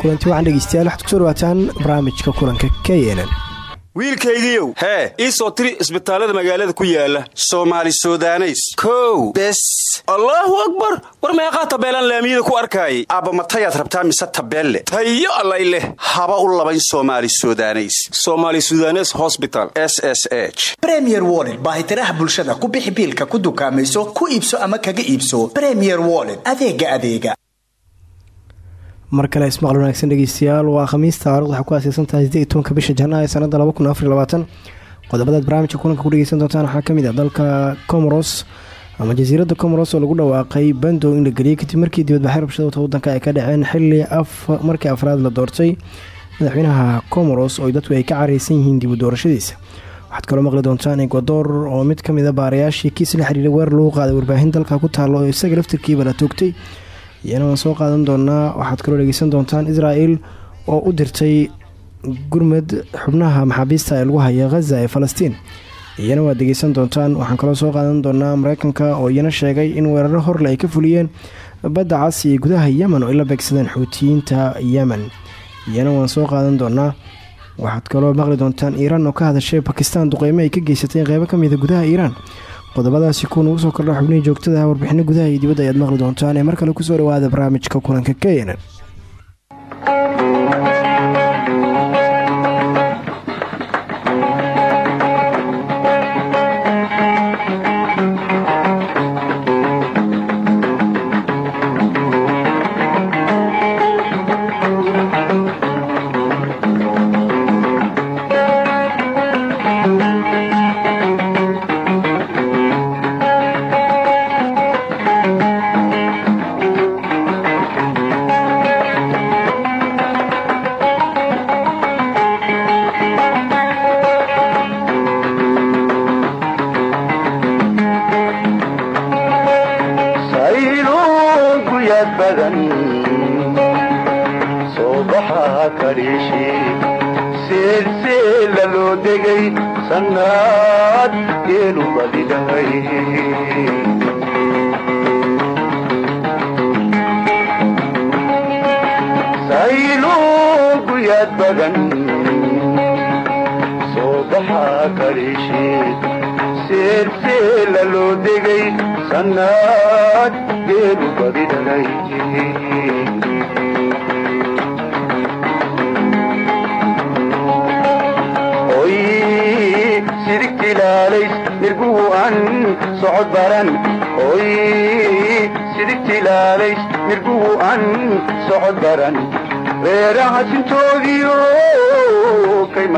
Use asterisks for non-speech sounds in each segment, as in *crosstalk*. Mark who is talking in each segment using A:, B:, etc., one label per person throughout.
A: kulanti waxaan dhegeystayaal waxaad ku soo dhawaataan barnaamijka kulanka k nn
B: wiilkaygiiow hee. ii soo tiri isbitaallada magaalada ku yaalla soomaali sudaneys. Kow. Bes. Allaahu akbar. War meeqaa tabeelaan laamiyada ku arkaayay aabba matayaad rabtaa mise tabeelle? Tayo allay leh. Haba u labayn soomaali sudaneys. Somaali sudanes hosbital s s h.
C: Bremier woled baahitiraha bulshada ku bixi biilka ku dukaamayso ku iibso ama kaga iibso. Bremier woled adeega adeega
A: mar kale ismaqal wanaagsan dhegeystayaal. Waa khamiis taarikhdu waxay ku aaseysan tahay sideed tobanka bisha janaa ee sanada laba kun barnaamijka kulanka ku dhegeysan doontaan waxaa ka mid ah dalka comoros ama jasiiradda comoros oo lagu dhawaaqay bandow in la geliyay kadib markii dibadbaxay rabshada wata wadanka ay ka dhaceen xili markii afraad la doortay madaxweynaha comoros oo dadku ay ka careysan yihiin dib u doorashadiisa. Waxaad kaloo maqli doontaan ecuador oo mid ka mid a baarayaashii kiis la xiriiray weer lagu qaaday warbaahin dalka ku taalo oo isaga laftirkiiba la toogtay iyana waan soo qaadan doonaa waxaad kaloo dhegeysan doontaan israel oo u dirtay gurmad xubnaha maxaabiista ee lagu haya khaza ee falastiin. Iyana waad dhegeysan doontaan. Waxaan kaloo soo qaadan doonaa mareykanka oo iyana sheegay in weeraro horle ay ka fuliyeen badda cas iyo gudaha yemen oo ay la beegsadeen xuutiyiinta yemen. Iyana waan soo qaadan doonaa waxaad kaloo maqli doontaan iiraan oo ka hadashay bakistan duqeymo ay ka geysatay qeybo kamida gudaha iiraan qodobadaasi kuwa nagu soo kordha xubnihii joogtada warbixino gudaha iyo dibadda ayaad maqli doontaan ee mar kale ku soo dhawaada barnaamijka kulanka keynan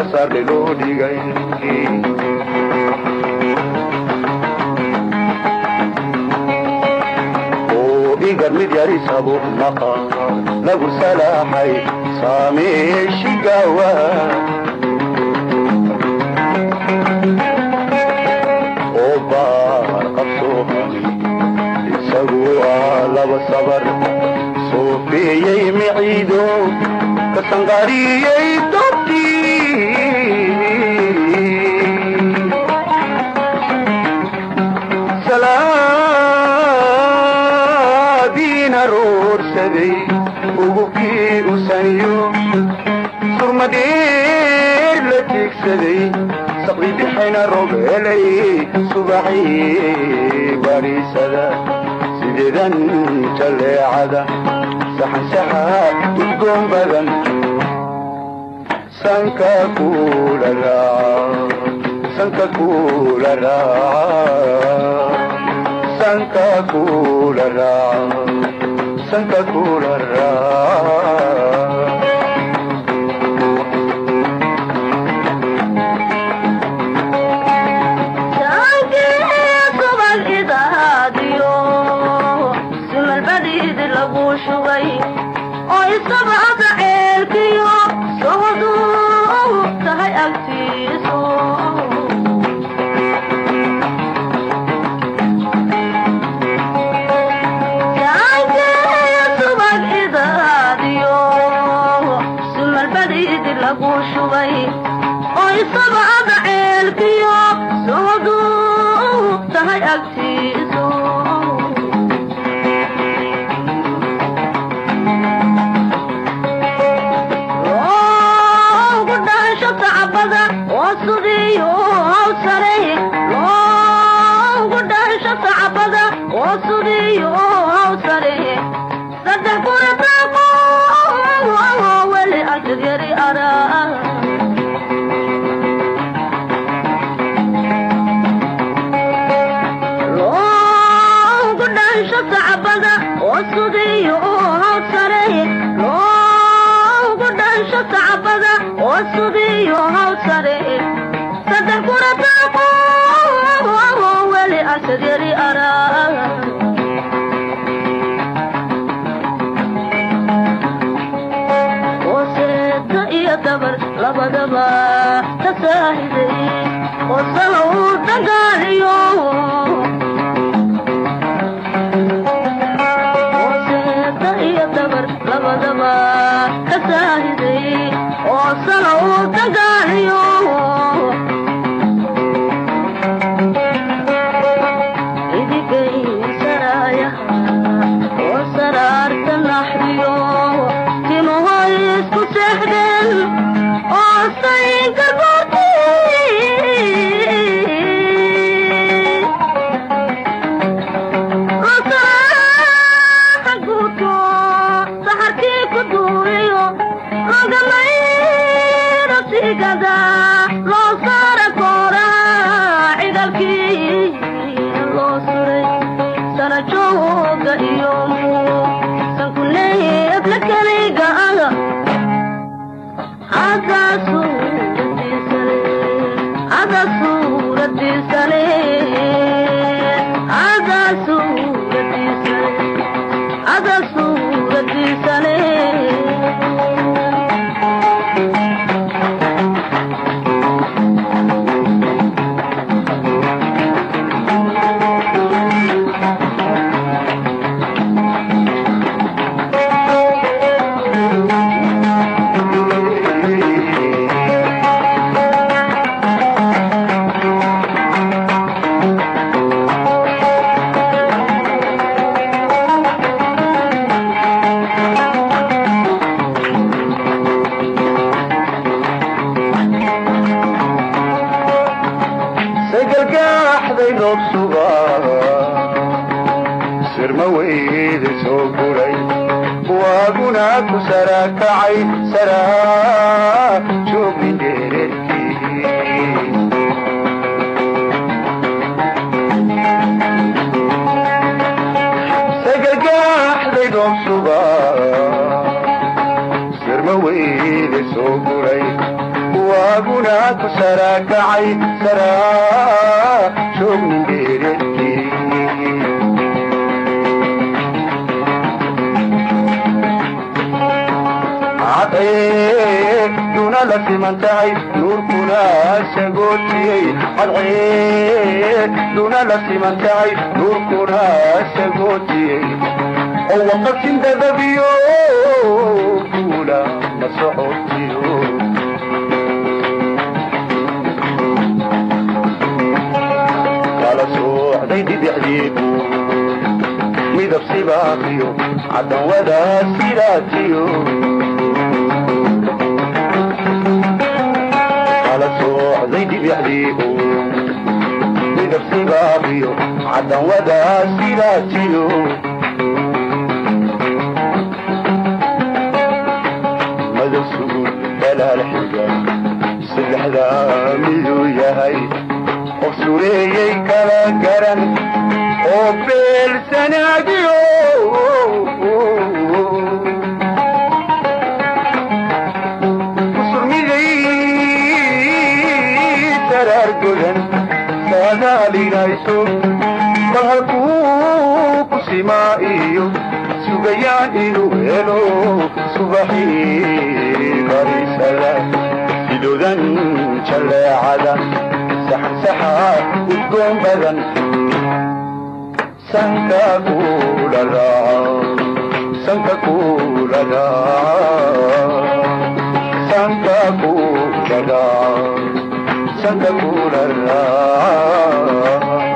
D: kay masaarle loo dhigay igar mid yarisabo naqa lagu salaaxay saameeshigawa surmadheer la tiigsaday saqdi bixayna robeelay subaxii bariisada sideedan jaleecada saxansaxa udgoon badan
E: sanka kula raaca करे miduu yahay qof sureeyey kala garan. Oo beelsanaagiyo kusurmiday saraar godan saadaalinayso bal halkuu ku simaa iyo sugayaan inuu helo subaxii barisada sidoodan jalleecada saxansaxa udgoon badan. Sanka kuladhasanka kuladhaa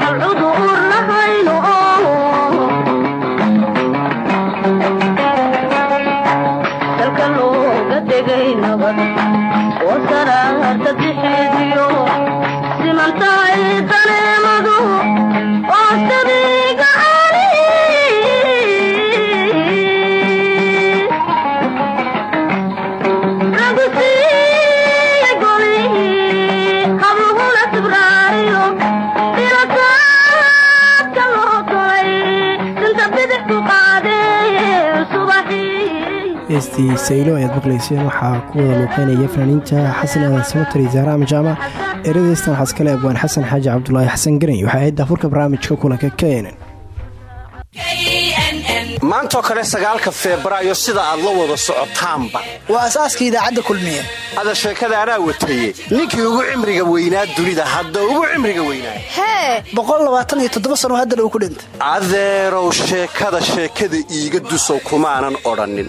E: sanka
A: heestii saylo ayaad maqlayseen waxaa ku wada luuqeynaya fanaaniinta xasan aadan samatar iyo zaara amajaama eradeystan waxaa iskale abwaan xasan xaaji cabdulaahi xasan garay waxay ahayd daafurka barnaamijka kulanka kenen
F: maantoo kale sagaalka febraayo sida aad la wada socotaanba.
G: Waa asaaskii idaacadda kulmiye
F: hada sheekada anaa wataye ninkii ugu cimriga weynaa dunida hadda ugu cimriga weynaa.
G: Hee sano haddana uu ku dhintay.
F: Adeerow sheekada sheekada iiga dusow kumaanan odhannin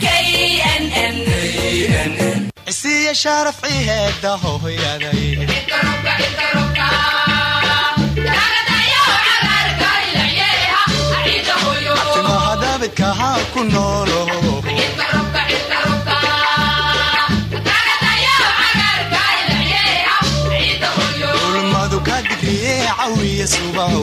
H: cisiya sharaf ciheeda hooyaday timaha daabidka ha ku noolo ulmadu ka digriye cawiya subaho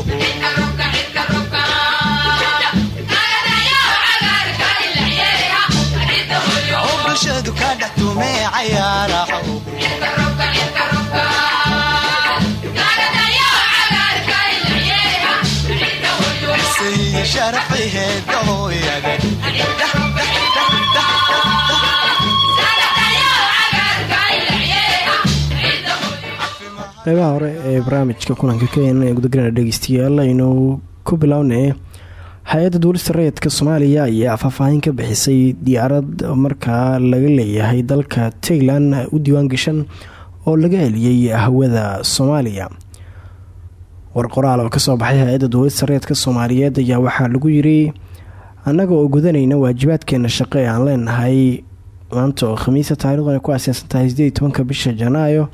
H: hooyaday
A: qeybaha hore ee barnaamijka kulanka kenya ee gudagalana dhegeystayaal aynu ku bilownay hay'adda duulista rayidka soomaaliya ayaa faahfaahin ka bixisay diyaarad markaa laga leeyahay dalka tailand u diiwaan gashan oo laga heliyey hawada soomaaliya war qoraal oo ka soo baxay hay'adda duulista rayidka soomaaliyeed ayaa waxaa lagu yiri annaga oo gudanayna waajibaadkeena shaqo ee aan leenahay. Maanta oo khamiisa taarikhdan ku aaseysan tahay sideed tobanka bisha janaayo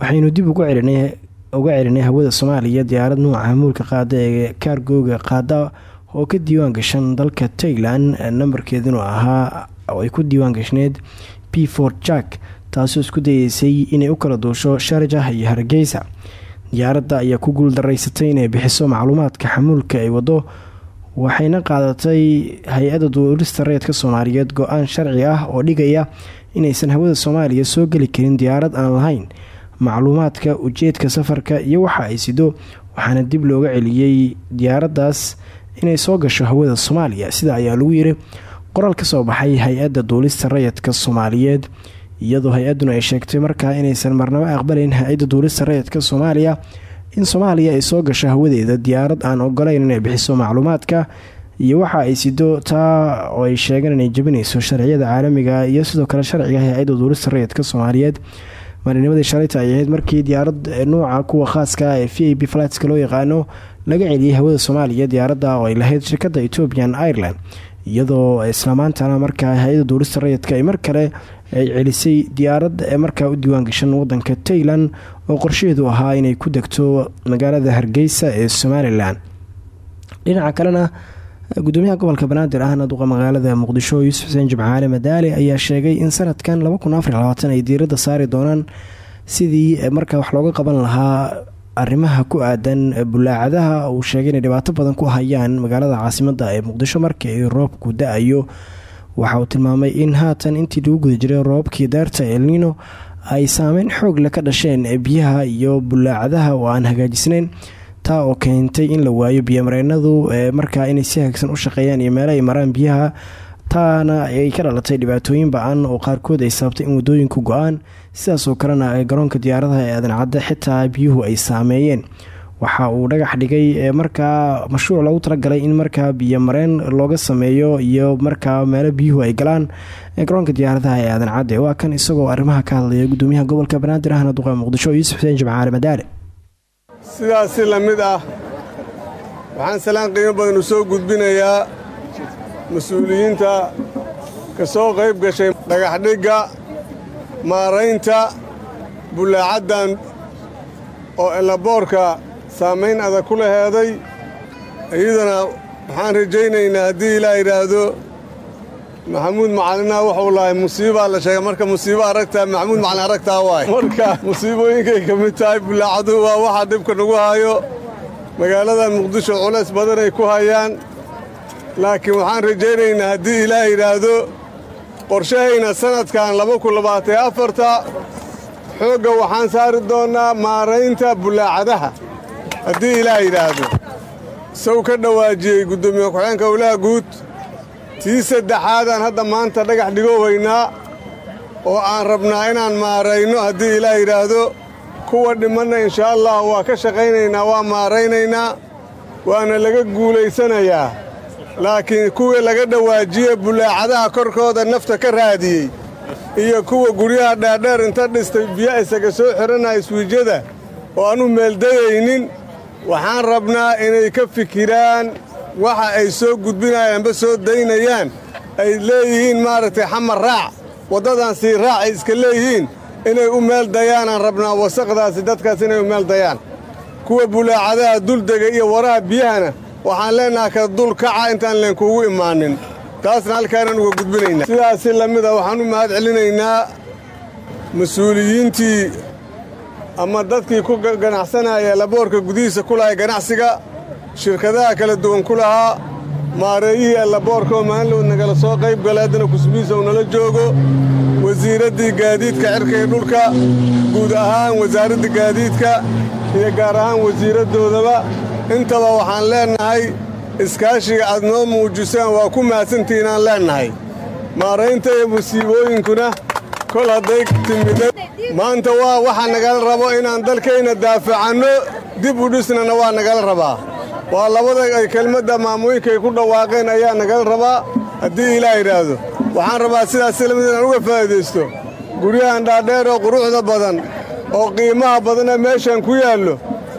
A: waxaynu dib ugu celinay uga celinay hawada soomaaliya diyaarad nuuca hamuulka qaada ee kaargooga qaada oo ka diiwaan gashan dalka tailand nambarkeeduna ahaa oo ay ku diiwaan gashneed p for jack taasoo isku dayeysay inay u kala duusho sharjah iyo hargeysa diyaaradda ayaa ku guuldaraysatay inay bixiso macluumaadka xamuulka ay wado waxayna qaadatay hay'adda duulista rayidka soomaaliyeed go'aan sharci ah oo dhigaya inaysan hawada soomaaliya soo geli karin diyaarad aan lahayn. Macluumaadka ujeedka safarka iyo waxa ay sido waxaana dib looga celiyey diyaaraddaas inay soo gasho hawada soomaaliya. Sida ayaa lagu yiri qoraal ka soo baxay hay'adda duulista rayidka soomaaliyeed iyadoo hay'adduna ay sheegtay markaa inaysan marnabo aqbalayn hay'adda duulista rayidka soomaaliya in soomaaliya ay soo gasho hawadeeda diyaarad aan ogolayn inay bixiso macluumaadka iyo waxa ay sido taa oo ay sheegeen inay jabinayso sharciyada caalamiga iyo sidoo kale sharciga hay'adda duulista rayidka soomaaliyeed. Maalinimadii shalayta ay ahayd markii diyaarad nuuca kuwa khaaska ee v a b loo yaqaano laga celiyey hawada soomaaliya diyaaradda oo ay lahayd shirkadda ethiopian ireland iyadoo islaamaantana markaa hay'adda duulista ay mar kale ay celisay diyaarad ee markaa u diiwaan gashan wadanka tailand oo qorshaheedu ahaa inay ku degto magaalada hargeysa ee somalilan dhinaca kalena gudoomiyaha gobolka banaadir ahna duqa magaalada muqdisho yuusuf xuseen jimcaale madaale ayaa sheegay in sanadkan ay diiradda saari doonaan sidii markaa wax looga qaban lahaa arrimaha ku aadan bulaacadaha uu sheegay inay dhibaato badan ku hayaan magaalada caasimada ee muqdisho markii ay roobku da'ayo waxa uu tilmaamay in haatan intii lagu guda jiray roobabkii daarta elnino ay saameyn xoog le ka dhasheen biyaha iyo bulaacadaha oo aan hagaajisnayn taa oo keentay in la waayo biyomareenadu markaa inay si hagsan u shaqeeyaan iyo meelo ay maraan biyaha taana ay ka dhalatay dhibaatooyin ba'an oo qaarkood ay sababtay in wadooyinku go'aan sidaasoo kalena garoonka diyaaradaha ee aadan cadde xitaa biyuhu ay saameeyeen waxa uu dhagax dhigay markaa mashruuc loogu talagalay in markaa biyomareen looga sameeyo iyo markaa meelo biyuhu ay galaan garoonka diyaaradaha ee aadan cadde. Waa kan isagoo arrimaha ka hadlaya gudoomiyaha gobolka banaadir ahna duqa muqdisho yuusuf xuseen jimcaale madaale
I: sidaas si la mid ah. Waxaan salaan qiimo badan u soo gudbinayaa mas'uuliyiinta ka soo qayb gashay dhagaxdhigga maaraynta bullaacaddan oo elaboorka saamayn adag ku laheeday iyadana waxaan rajaynaynaa haddii ilaa yidhaahdo maxamuud macalina wuxuu lahay musiibaa la sheegay. Marka musiibo aragtaa maxamuud macalin aragtaa waay. Marka musiibooyinkay ka mid tahay bullaacaduhu waa waxaa dhibka nagu hayo magaaladan muqdisho culays badanay ku hayaan. Laakiin waxaan rajaynaynaa haddii ilaah yidhaahdo qorshahayna sannadkan laba kun labaatan afarta xoogga waxaan saari doonnaa maaraynta bullaacadaha haddii ilaah yidhaahdo isaw ka dhowaajiyey guddoomiye ku-xeenka howlaha guud tii saddexaadaan hadda maanta dhagax dhigowaynaa oo aan rabnaa inaan maarayno haddii ilaah yidhaahdo kuwa dhimanna inshaa allah waa ka shaqaynaynaa waa maaraynaynaa waana laga guulaysanayaa laakiin kuwii laga dhawaajiye bullaacadaha korkooda nafta ka raadiyey iyo kuwa guryaha dhaadheer inta dhistay biyo isaga soo xidhanaya iswiijyada oo aanu meeldayaynin waxaan rabnaa inay ka fikiraan waxa ay soo gudbinayaanba soo daynayaan. Ay leeyihiin maaragtay xamar raac. Waddadan sii raac ay iska leeyihiin. Inay u meel dayaanaan rabnaa wasaqdaasi dadkaas inay u meel dayaan. Kuwa bulaacadaha duldega iyo waraha biyahana waxaan leennaha ka dul kaca intaan leenkuugu imaanin. Taasna halkaanaan uga gudbinaynaa. Sidaas si la mida waxaan u mahad celinaynaa mas'uuliyiintii ama dadkii ku ganacsanaya laboorka gudihiisa ku lahay ganacsiga shirkadaha kala duwan ku lahaa maareeyihii allaboorka oo maalinlood nagala soo qayb gala haddana kusbiisa uu nala joogo wasiiraddii gaadiidka cirka iyo dhulka guud ahaan wasaaradda gaadiidka iyo gaar ahaan wasiiraddoodaba intaba waxaan leennahay iskaashiga aad noo muujiseen waa ku mahadsantihiinaan leennahay maaraynta iyo musiibooyinkuna kol hadday timida maanta waa waxaa nagala rabo inaan dalkayna daafacanno. Dib u dhisnana waa nagala rabaa. Waa labada ay kelmadda maamooyinkay ku dhawaaqeen ayaa nagala rabaa haddii ilaah yidhaahdo waxaan rabaa sidaas si la mid inaan uga faa'iidaysto guryahan dhaadheer oo quruxda badan oo qiimaha badana meeshan ku yaallo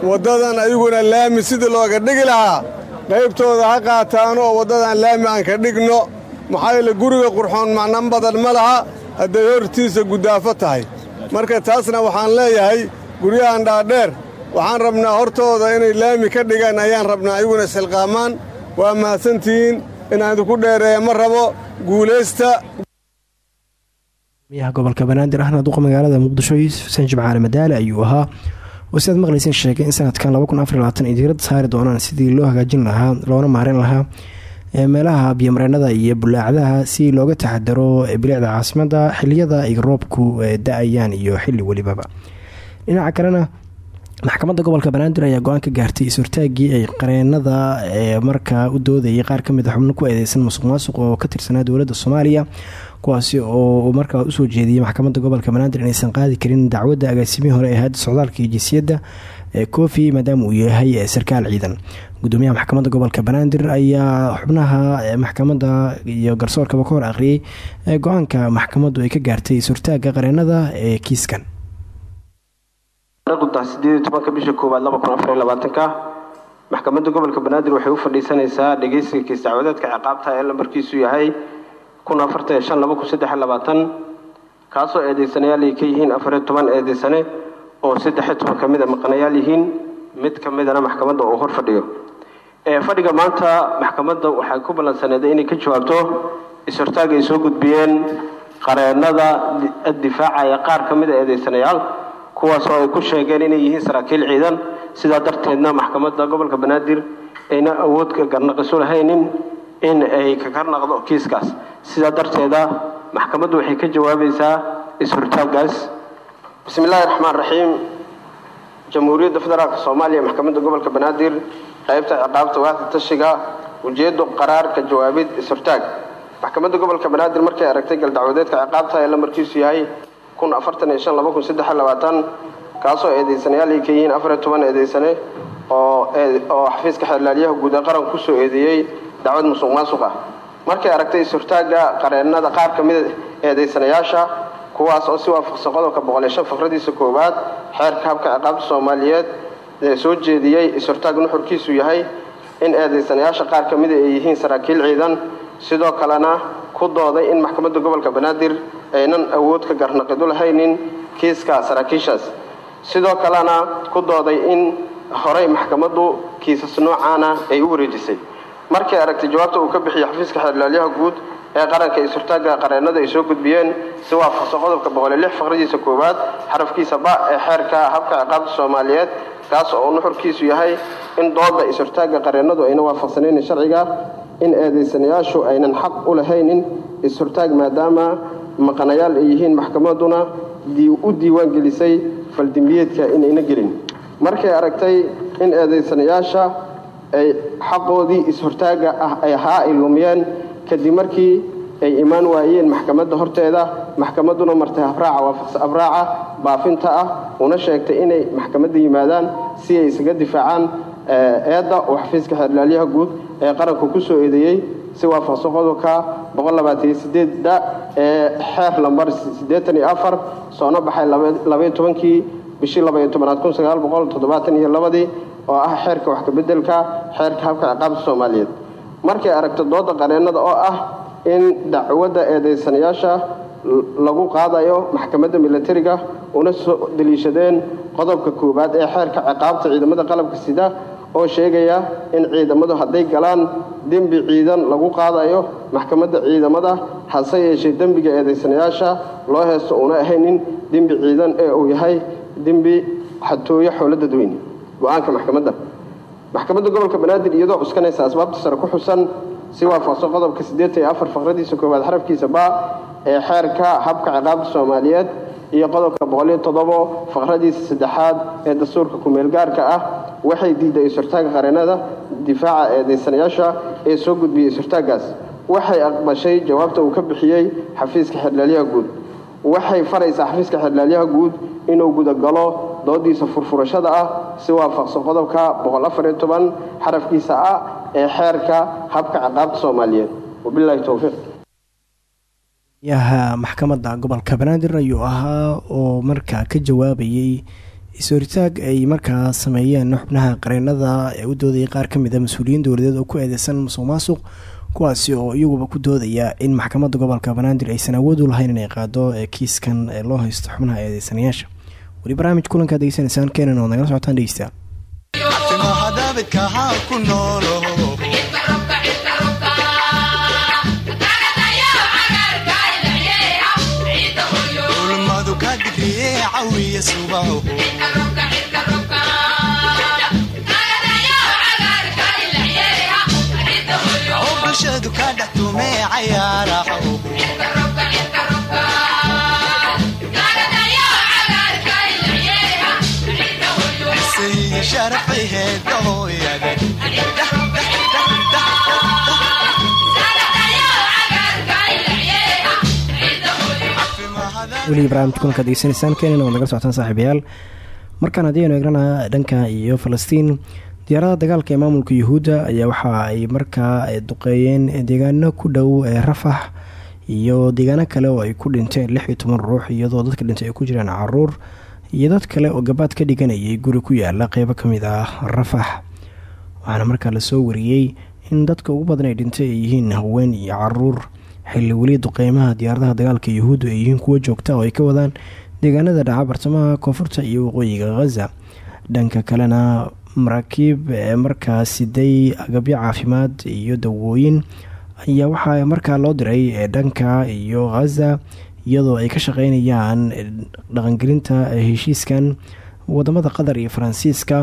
I: waddadan ayaguna laami sidii looga dhigi lahaa. Qaybtooda ha qaataano oo waddadan laami aan ka dhigno. Maxaa yeele guriga qurxoon macnan badan ma laha. Hadday hortiisa guddaafo tahay marka taasna waxaan leeyahay guryahan dhaadheer. Waxaan rabnaa hortooda inay laami ka dhigaan ayaan rabnaa ayaguna isxilqaamaan waa mahadsantihiin inaan idinku dheereeya ma rabo guulaysta.
A: Miyaha gobolka banaadir ahna duqa magaalada muqdisho yuusuf xuseen jimcaale madaale ayuu ahaa. Oo sidaad maqlayseen sheegay in sanadkan diirada saari doonaan sidii loo hagaajin lahaa loona maareyn lahaa meelaha biyomareenada iyo bulaacadaha si looga taxadaro bilicda caasimada xiliyada ay roobku da'ayaan iyo xili welibaba dhinaca kalena maxkamadda gobolka banaadir ayaa go'aan ka gaartay is-hortaagii ay qareenada markaa u doodayay qaar ka mid a xubno ku eedeysan musuq maasuq oo ka tirsanaa dowladda soomaaliya kuwaasi oo markaa u soo jeediyay maxkamadda gobolka banaadir inaysan qaadi karin dacwadda agaasimihii hore ee hayadda socdaalka iyo jinsiyadda kofi maadaama uu yahay sarkaal ciidan. Gudoomiyaha maxkamadda gobolka banaadir ayaa xubnaha maxkamadda iyo garsoorkaba ka hor akhriyay go'aanka maxkamaddu ay ka gaartay is-hortaaga qareenada ee kiiskan.
J: Maxkamadda gobolka banaadir waxay u fadhiisanaysaa dhegeysiga kiis dacwadeedka ciqaabta ee lambarkiisu yahay kaasoo eedeysanayaal ay ka yihiin afariyo toban eedeysane oo saddexiyo toban ka mid a maqanayaal yihiin mid ka midana maxkamadda uu hor fadhiyo. Fadhiga maanta maxkamadda waxay ku ballansaneeday inay ka jawaabto is-hortaag ay soo gudbiyeen qareenada difaacaya qaar ka mid a eedeysanayaal kuwaasoo ay ku sheegeen inay yihiin saraakiil ciidan. Sidaa darteedna maxkamadda gobolka banaadir ayna awoodka garnaqisu lahaynin in ay ka karnaqdo kiiskaas. Sidaa darteeda maxkamaddu waxay ka jawaabaysaa is-hortaagaas bismi illaahi raxmaan raxiim jamhuuriyadda federaalk soomaaliya maxkamadda gobolka banaadir qaybta ciqaabta waaxda tashiga ujeedo qaraarka jawaabid is-hortaag maxkamadda gobolka banaadir markay aragtay galdacwadeedka ciqaabta ee lambarkiisu yahay kaasoo eedeysanayaal ay ka yihiin afariyo toban eedeysane oo oo xafiiska xeerlaaliyaha guud ee qaranka ku soo eedeeyey dacwad musuq maasuq ah. Markay aragtay is-hortaaga qareenada qaar ka mida eedeysanayaasha kuwaas oo si waafaqsan qodobka boqol iyo shan fakradiisa koowaad xeerka habka ciqaabta soomaaliyeed ee soo jeediyey is-hortaag nuxurkiisu yahay in eedeysanayaasha qaar ka mida ay yihiin saraakiil ciidan. Sidoo kalena ku dooday in maxkamadda gobolka banaadir aynan awood ka garnaqidu lahaynin kiiska saraakiishaas. Sidoo kalena ku dooday in horey maxkamaddu kiisas noocaana ay u wareejisay. Markay aragtay jawaabta uu ka bixiyey xafiiska xeerlaalyaha guud ee qaranka is-hortaaga qareenada ay soo gudbiyeen si waafaqsan qodobka boqol iyo lix faqradiisa koowaad xarafkiisa ba ee xeerka habka ciqaabta soomaaliyeed kaas oo nuxurkiisu yahay in dooda is-hortaaga qareenadu ayna waafaqsanaynin sharciga in eedeysanayaashu aynan xaq u lahaynin is-hortaag maadaama maqanayaal ay yihiin maxkamadduna u diiwaan gelisay faldimbiyeedka inayna gelin. Markay aragtay in eedeysanayaasha ay xaqoodii is-hortaaga ah ay ahaa ay lumiyeen kadib markii ay imaan waayeen maxkamadda horteeda maxkamadduna martay habraaca waafaqsa abraaca baafinta ah una sheegtay inay maxkamadda yimaadaan si ay isaga difaacaan eedda uu xafiiska xeerlaalyaha guud ee qaranku ku soo eedeeyey si waafaqsan qodobka boqollabaataniyosiddeedda ee xeer lambar soona baxay tobankii bishii labadii oo ah xeerka wax kabeddelka xeerka habka ciqaabta soomaaliyeed markay aragto dooda qareennada oo ah in dacwadda eedeysanayaasha lagu qaadayo maxkamadda milatariga una soo daliishadeen qodobka koowaad ee xeerka ciqaabta ciidamada qalabka sida oo sheegaya in ciidamadu hadday galaan dembi ciidan lagu qaadayo maxkamadda ciidamada hase yeeshee dembiga eedeysanayaasha loo heesto una ahaynin dembi ciidan ee uu yahay dembi xatooyo xoolo dadweyne. Go'aanka maxkamadda maxkamadda gobolka banaadir iyadoo cuskanaysa asbaabta sare ku xusan si waafaqsan qodobka siddeetan iyo afar faqradiisa koowaad xarafkiisa ba ee xeerka habka ciqaabta soomaaliyeed iyo qodobka boqoliyo toddobo faqradiisa saddexaad ee dastuurka ku-meelgaarka ah. Waxay diiday is-hortaaga qareenada difaaca eedeysanayaasha ee soo gudbiyey is-hortaagaas waxay aqbashay jawaabta uu ka bixiyey xafiiska xeerlaalyaha guud. Waxay faraysaa xafiiska xeerlaalyaha guud inuu gudagalo doodiisa furfurashada ah si waafaqsan qodobka boqol afariyo toban xarafkiisa ah ee xeerka habka ciqaabta soomaaliyeed. Wabilaahi towfiiq
A: yaha maxkamadda gobolka banaadir ayuu ahaa oo markaa ka jawaabayay is-horitaag ay markaa sameeyeen xubnaha qareenada ee u doodayay qaar ka mid a mas'uuliyiin dowladeed oo ku eedeysan musuq maasuq kuwaasi oo iyaguba ku doodaya in maxkamadda gobolka banaadir aysan awood u lahayn inay qaado kiiskan ee loo haysto xubnaha eedeysanayaasha weli barnaamij kulankaad degeysanaysaan keenan ood nagala socotaan dhegeysta
H: bulshadu ka dhextume cayaaraho
A: weli barnaamij kulankaad degeysanaysaan keenan ood nagala socotaan saaxiibayaal. Markaan haddii aynu eegnana dhanka iyo falastiin diyaarada dagaalka ee maamulka yuhuudda ayaa waxa ay markaa duqeeyeen deegaano ku dhow ee rafax iyo deegaano kale oo ay ku dhinteen lix ruux iyadoo dadka dhintay ay ku jiraan carruur iyo dad kale oo gabaad ka dhiganayay guri ku yaalla qeybo ka mid ah rafax waxaana markaa la soo wariyey in dadka ugu badan ay dhintay ay yihiin haween iyo carruur. Xilli weli duqeymaha diyaaradaha dagaalka yuhuuddu ay yihiin kuwo joogta oo ay ka wadaan deegaanada dhaca bartamaha koonfurta iyo waqooyiga khaza dhanka kalena maraakiib ee markaa siday agabyo caafimaad iyo dawooyin ayaa waxaa markaa loo diray dhanka iyo khaza iyadoo ay ka shaqeynayaan dhaqangelinta heshiiskan waddamada qatar iyo faransiiska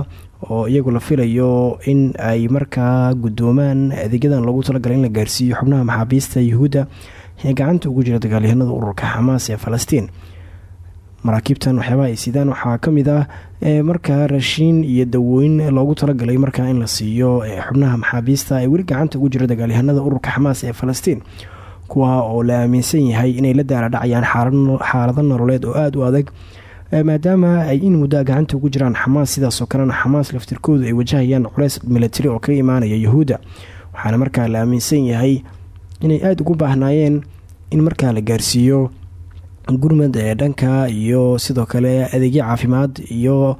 A: oo iyagu la filayo in ay markaa guddoomaan adeegyadan loogu talagalay in la gaarsiiyo xubnaha maxaabiista yuhuudda ee gacanta ugu jira dagaalyahanada ururka xamaas ee falastiin. Maraakiibtan waxyaabaha ay sidaan waxaa ka mid ah markaa raashiin iyo dawooyin loogu talagalay markaa in la siiyo xubnaha maxaabiista ee weli gacanta ugu jira dagaalyahanada ururka xamaas ee falastiin kuwa oo la aaminsan yahay inay la daala dhacayaan xaalado nololeed oo aada u adag maadaama ay in muddaa gacanta ugu jiraan xamaas sidaasoo kalena xamaas laftirkoodu ay wajahayaan culeys milatari oo kaga imaanaya yuhuudda. Waxaana markaa la aaminsan yahay inay aada ugu baahnaayeen in markaa la gaarsiiyo gurmad ee dhanka iyo sidoo kale adeegyo caafimaad iyo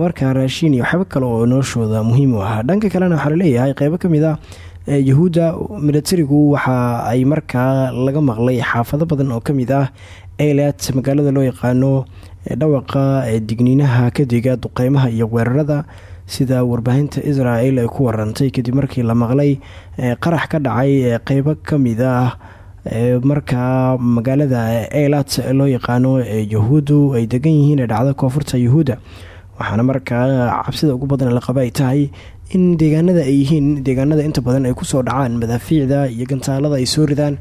A: markaa raashiin iyo waxyaabo kale oo noloshooda muhiim u ahaa dhanka kalena waxaa la leeyahay qeybo ka mid a yahuudda milatarigu waxa ay markaa laga maqlay xaafado badan oo ka mid ah elat magaalada loo yaqaano dhawaqa digniinaha kadiga duqeymaha iyo weerarada sida warbaahinta israel ay ku warantay kadib markii la maqlay qarax ka dhacay qeybo ka mid ah markaa magaalada elat loo yaqaano yahuuddu ay degan yihiin ee dhacda koonfurta yuhuudda waxaana markaa cabsida ugu badan la qaba ay tahay in deegaanada ay yihiin deegaanada inta badan ay ku soo dhacaan madaafiicda iyo gantaalada ay soo ridaan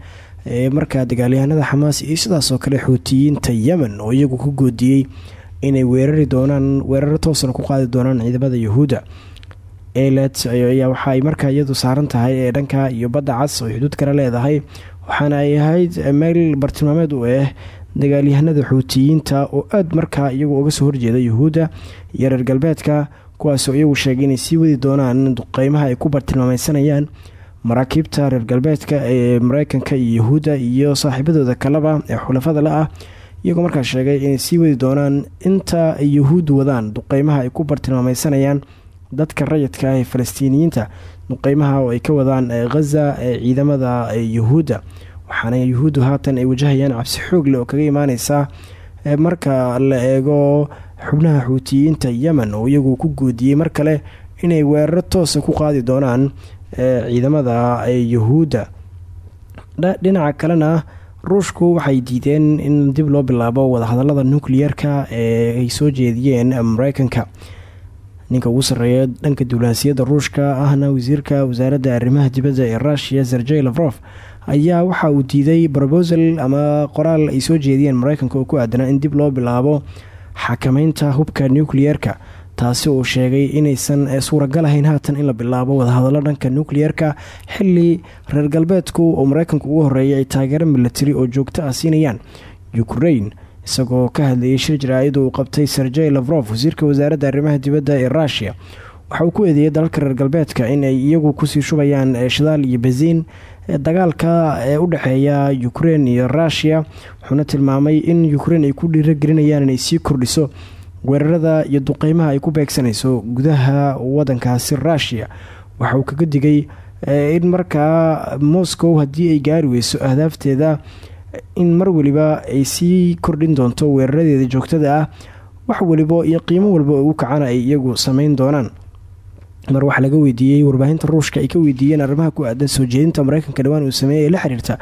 A: markaa dagaalyahanada xamaas iyo sidaasoo kale xuutiyiinta yemen oo iyagu ku goodiyey inay weerari doonaan weeraro toosana ku qaadi doonaan ciidamada yuhuudda. Elet ayaa waxaay markaa iyadu saaran tahay ee dhanka iyo badda cas oo xuduud kale leedahay waxaana ay ahayd meel bartilmaameed u ah dagaalyahanada xuutiyiinta oo aada markaa iyagu uga soo horjeeda yuhuudda iyo reer galbeedka kuwaasoo iyagu sheegay inay sii wadi doonaan duqeymaha ay ku bartilmaameysanayaan maraakiibta reer galbeedka ee mareykanka iyo yuhuudda iyo saaxiibadooda kaleba ee xulafada la ah. Iyagoo markaa sheegay inay sii wadi doonaan inta ay yuhuuddu wadaan duqeymaha ay ku bartilmaameysanayaan dadka rayidka ah ee falastiiniyiinta duqeymaha oo ay ka wadaan khaza ee ciidamada yuhuudda waxaana yuhuuddu haatan ay wajahayaan cabsi xoog leh oo kaga imaaneysa marka la eego xubnaha xuutiyiinta yemen oo iyagu ku goodiyey mar kale inay weeraro toosa ku qaadi doonaan ciidamada yuhuudda. Dhinaca kalena ruushku waxay diideen in dib loo bilaabo wadahadalada nukliyeerka ee ay soo jeediyeen mareykanka ninka ugu sarreeya dhanka diblomaasiyadda ruushka ahna wasiirka wasaaradda arrimaha dibadda ee rushia sergey lafrof ayaa waxa uu diiday brobosal ama qoraal ay soo jeediyeen mareykanka oo ku aadanaa in dib loo bilaabo xakameynta hubka nucleyeerka taasi uu sheegay inaysan suuragal ahayn haatan in la bilaabo wadahadallo dhanka nucleyeerka xili reer galbeedku oo mareykanku ugu horeeyay ay taageero milatari oo joogto ah siinayaan ukraine isagoo ka hadlayay shir jaraa'id uu qabtay sergey lafrof wasiirka wasaaradda arrimaha dibadda ee rushia waxa uu ku eedeeyay dalalka reer galbeedka in ay iyagu ku sii shubayaan shidaal iyo basiin dagaalka ee u dhexeeya ukrein iyo rushia wuxuuna tilmaamay in ukrein ay ku dhiiragelinayaan inay sii kordhiso weerarada iyo duqeymaha ay ku beegsanayso gudaha wadankaasi rushia waxa uu kaga digay in markaa moscow haddii ay gaari weyso ahdaafteeda in mar weliba ay sii kordhin doonto weeraradeeda joogtada ah wax walibo iyo qiimo walba ugu kacana ay iyagu sameyn doonaan mar waxaa laga weydiiyey warbaahinta ruushka ay ka weydiiyeen arrimaha ku aadan soo jeedinta mareykanka dhawaan uu sameeyey ee la xiriirta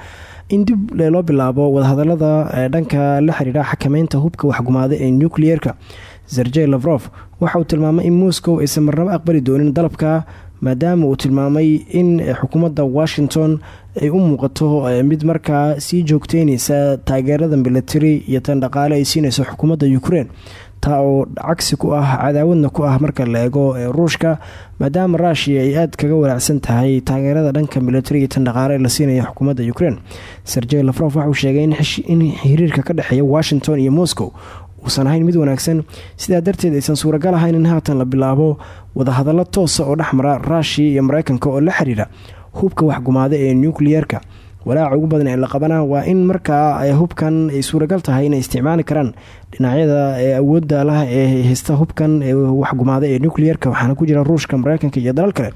A: in dib loo bilaabo wadahadalada dhanka la xiriira xakameynta hubka waxgumaada ee nucleer-ka sergey lavrof waxa uu tilmaamay in moscow aysan marnabo aqbali doonin dalabka maadaama uu tilmaamay in xukuumadda washington ay u muuqato mid markaa sii joogteyneysa taageerada military iyo tan dhaqaale ay siinayso xukuumadda ukraine taa oo cagsi ku ah cadaawadna ku ah marka la eego ee ruushka maadaama rushia ay aada kaga walaacsan tahay taageerada dhanka militariga tan dhaqaale la siinaya xukuumadda ukraine. Sergey lafrof waxauu sheegay in xiriirka ka dhexeeya washington iyo moscow uusan ahayn mid wanaagsan. Sidaa darteed aysan suuragal ahayn in haatan la bilaabo wadahadallo toosa oo dhexmara rushia iyo mareykanka oo la xiriira hubka waxgumaada ee nucleer-ka walaaca ugu badan ee la qabana. Waa in markaa hubkan ay suuragal tahay inay isticmaali karaan dhinacyada ee awoodda lah ee haysta hubkan waxgumaada ee nucleer-ka waxaana ku jira ruushka mareykanka iyo dalal kale.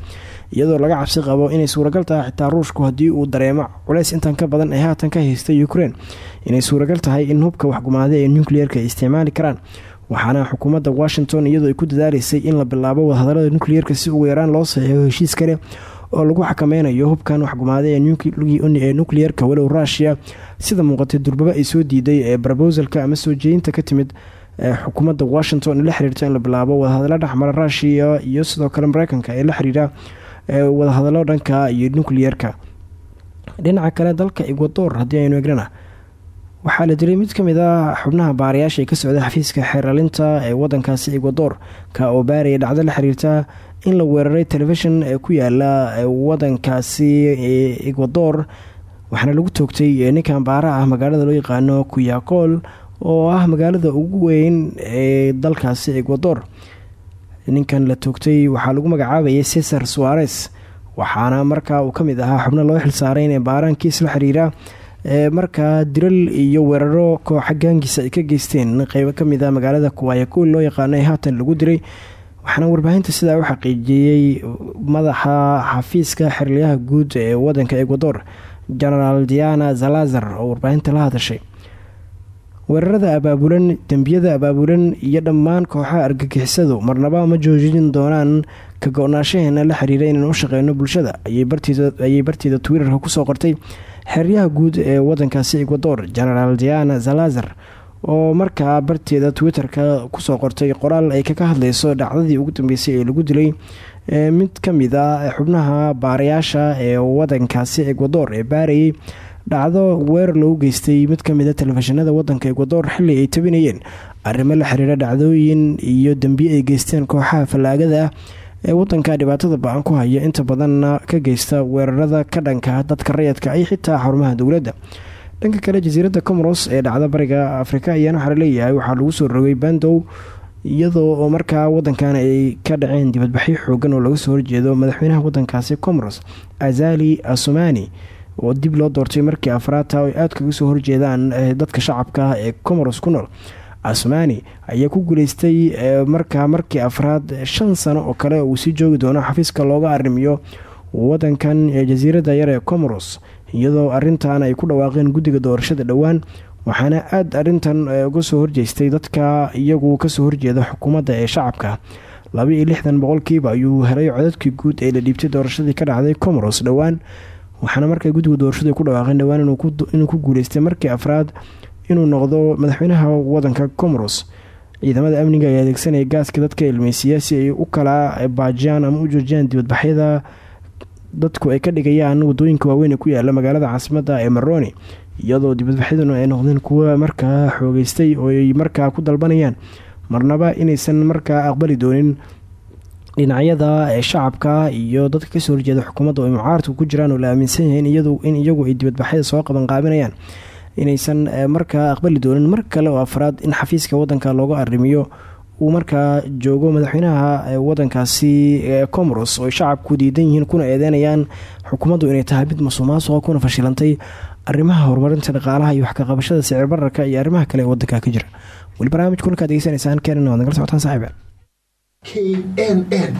A: Iyadoo laga cabsi qabo inay suuragal tahay xitaa ruushku haddii uu dareemo culeys intan ka badan ee haatan ka haysta ukraine inay suuragal tahay in hubka waxgumaada ee nucleer-ka ay isticmaali karaan. Waxaana xukuumadda washington iyadoo ay ku dadaaleysay in la bilaabo wadahadalada nucleer-ka si ugu yaraan loo saxiixo heshiis kale oo lagu xakameynayo hubkan waxgumaada ee nucleer-ka walow rushia sida muuqatay durbaba ay soo diiday ee brobosalka ama soo jeedinta ka timid xukuumadda washington la xiriirta in la bilaabo wadahadalo dhexmara rushia iyo sidoo kale mareykanka ee la xiriira wadahadalo dhanka iyo nucleer-ka dhinaca kale dalka ecuador haddii aynu egnana waxaa la dilay mid ka mid a xubnaha baarayaasha ee ka socda xafiiska xeeralinta ee wadankaasi ecuador ka oo baaraya dhacdo la xiriirta in la weeraray telefishon ee ku yaalla wadankaasi ecuador. Waxaana lagu toogtay ninkan baara ah magaalada loo yaqaano kuyakool oo ah magaalada ugu weyn ee dalkaasi ecuador. Ninkan la toogtay waxaa lagu magacaabayay cesar suares waxaana markaa uu ka mid ahaa xubno loo xilsaaray inay baaraan kiis la xiriira markaa diral iyo weeraro kooxa gaangiisa ay ka geysteen. Qeybo ka mid a magaalada kuwayakuul loo yaqaano ee haatan lagu diray waxaana warbaahinta sidaa u xaqiijiyey madaxa xafiiska xerliyaha guud ee wadanka ecuador genaraal diana zalazar oo warbaahinta la hadashay. Weerarada abaabulan dembiyada abaabulan iyo dhammaan kooxaha argagixisadu marnaba ma joojin doonaan ka go-naashaheena la xiriira inaan u shaqeyno bulshada ayay barteeda twitter-ka ku soo qortay xeryaha guud ee wadankaasi ecuador genaraal diana zalazar oo markaa barteeda twitter-ka ku soo qortay qoraal ay kaga hadleyso dhacdadii ugu dambeysay ee lagu dilay mid ka mid a xubnaha baarayaasha ee wadankaasi ecuador ee baarayay dhacdo weerar loogu geystay mid ka mid a telefishinada wadanka ecuador xili ay tabinayeen. Arrimo la xiriira dhacdooyin iyo dembiye ay geysteen kooxaha fallaagada ah ee wadanka dhibaatada ba'an ku haya. Inta badanna ka geysta weerarada ka dhanka dadka rayadka ay xitaa xarumaha dowladda dhanka kale jasiiradda comoros ee dhacda bariga afrika ayaana waxaa la leeyahay waxaa lagu soo rogay bandow iyadoo oo markaa wadankan ay ka dhaceen dibadbaxyo xoogan oo laga soo horjeedo madaxweynaha wadankaasi comoros azali asumani oo dib loo doortay markii afraadta ay aada kaga soo horjeedaan dadka shacabka ee comoros ku nool. Asmani ayaa ku guuleystay markaa markii afraad shan sano oo kale uu sii joogi doono xafiiska looga arrimiyo wadankan ee jasiiradda yar ee comoros iyadoo arintan ay ku dhawaaqeen guddiga doorashada dhowaan waxaana aada arintan uga soo horjeestay dadka iyagu ka soo horjeeda xukuumadda ee shacabka. Laba iyo lixdan boqolkiiba ayuu helay codadkii guud ee la dhiibtay doorashadii ka dhacday comoros dhowaan waxaana markaa guddiga doorashadu ku dhawaaqeen dhowaan inuu ku guuleystay markii afraad inuu noqdo madaxweynaha wadanka comoros. Ciidamada amniga ayaa adeegsanaya gaaska dadka ilmeysiya si ay u kala baajiyaan ama u joojiyaan dibadbaxyada dadku ay ka dhigayaan waddooyinka waaweyn ee ku yaalla magaalada caasimadda ee maroni iyadoo dibadbaxyaduna ay noqdeen kuwa markaa xoogeystay oo ay markaa ku dalbanayaan. Marnaba inaysan markaa aqbali doonin dhinacyada shacabka iyo dadka ka soo horjeeda xukuumadda oo ay mucaaradku ku jiraan oo la aaminsan yahay in iyagu ay dibadbaxyada soo qaban qaabinayaan inaysan markaa aqbali doonin mar kale oo afraad in xafiiska wadanka looga arrimiyo uu markaa joogo madaxweynaha wadankaasi comoros oo ay shacabku diidan yihiin kuna eedeynayaan xukuumaddu inay tahay mid masuqmaasuqa kuna fashilantay arrimaha horumarinta dhaqaalaha iyo waxkaqabashada sicir bararka iyo arrimaha kale ee wadanka ka jira. Weli barnaamij kulkaad degeysanaysaan keenana waad nagala socotaan saaxiiba
K: knn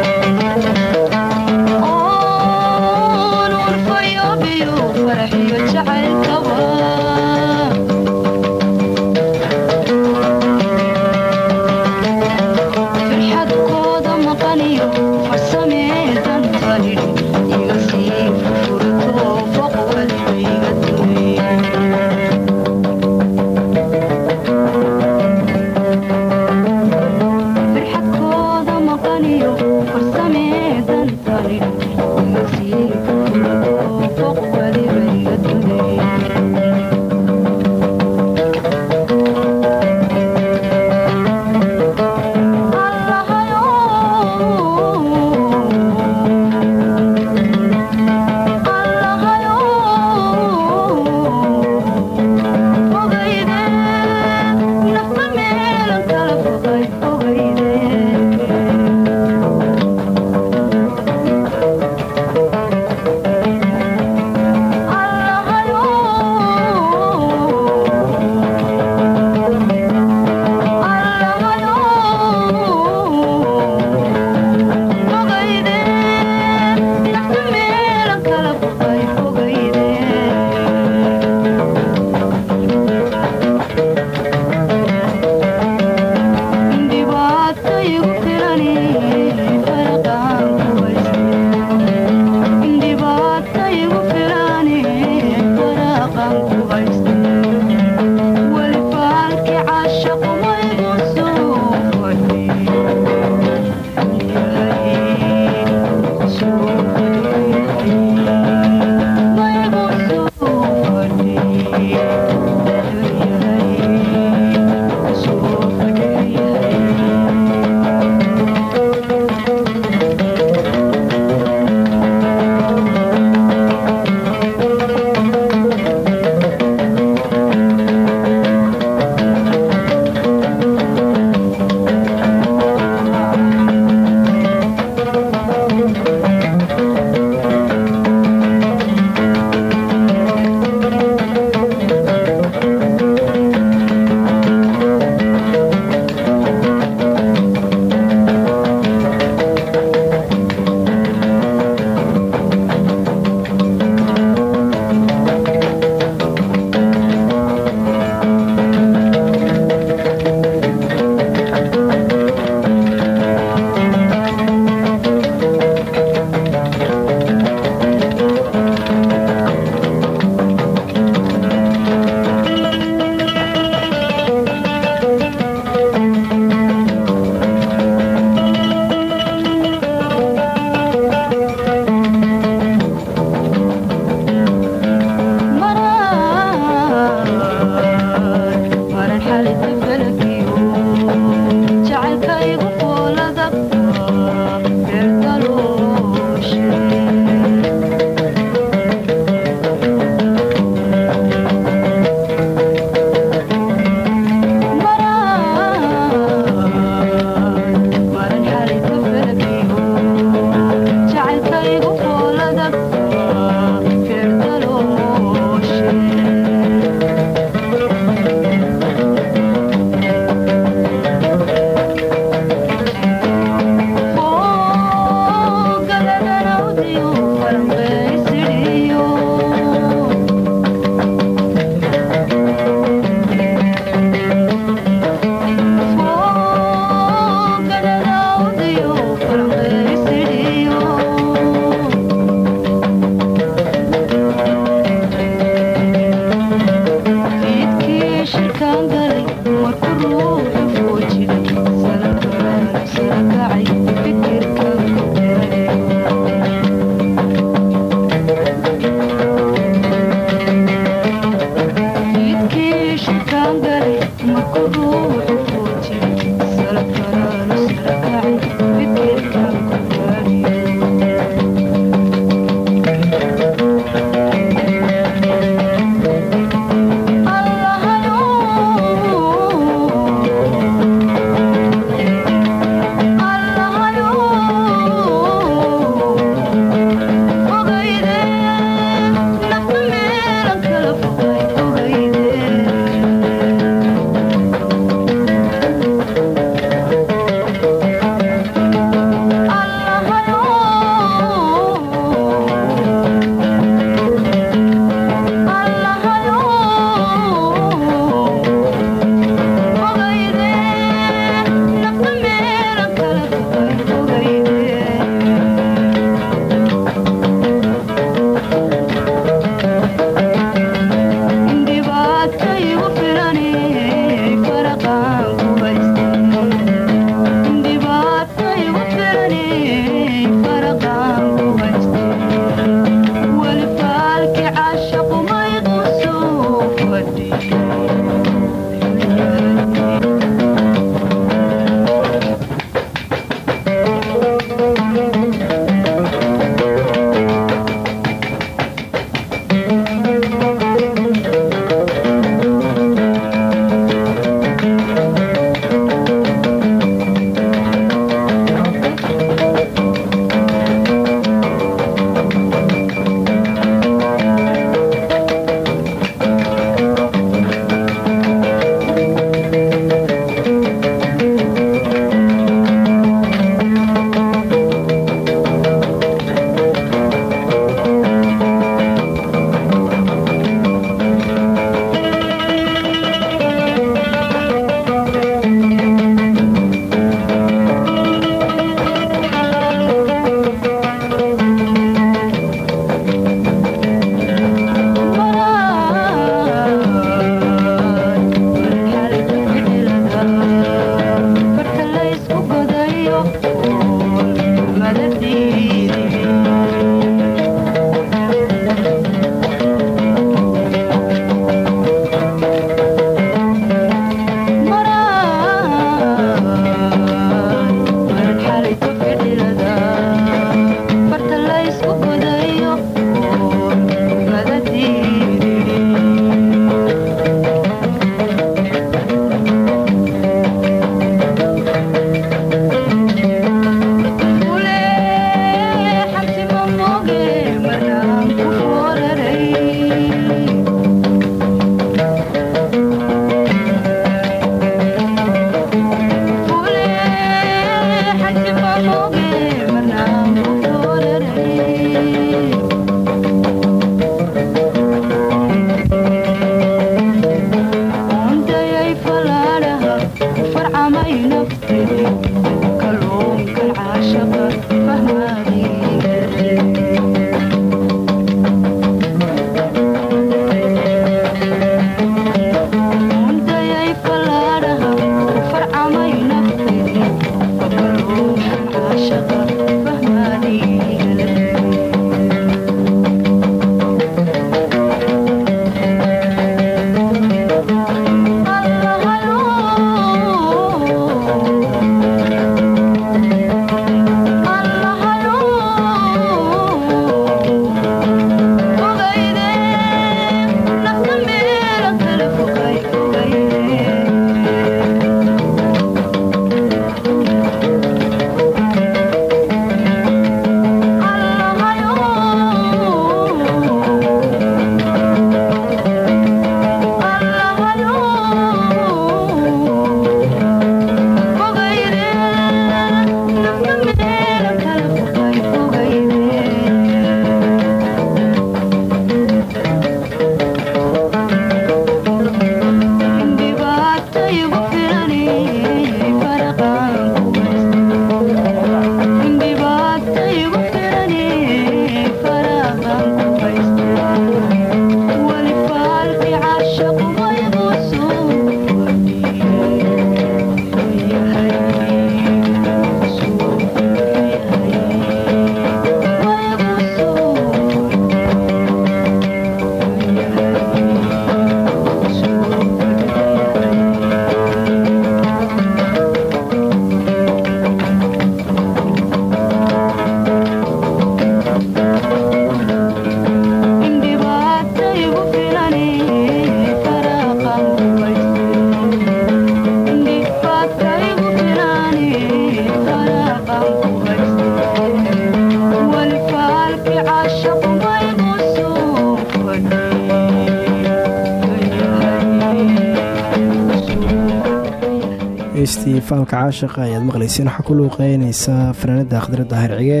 A: caashiqa ayaad maqlayseen waxaa ku luuqeynaysaa fanaanada khadra daahir cige.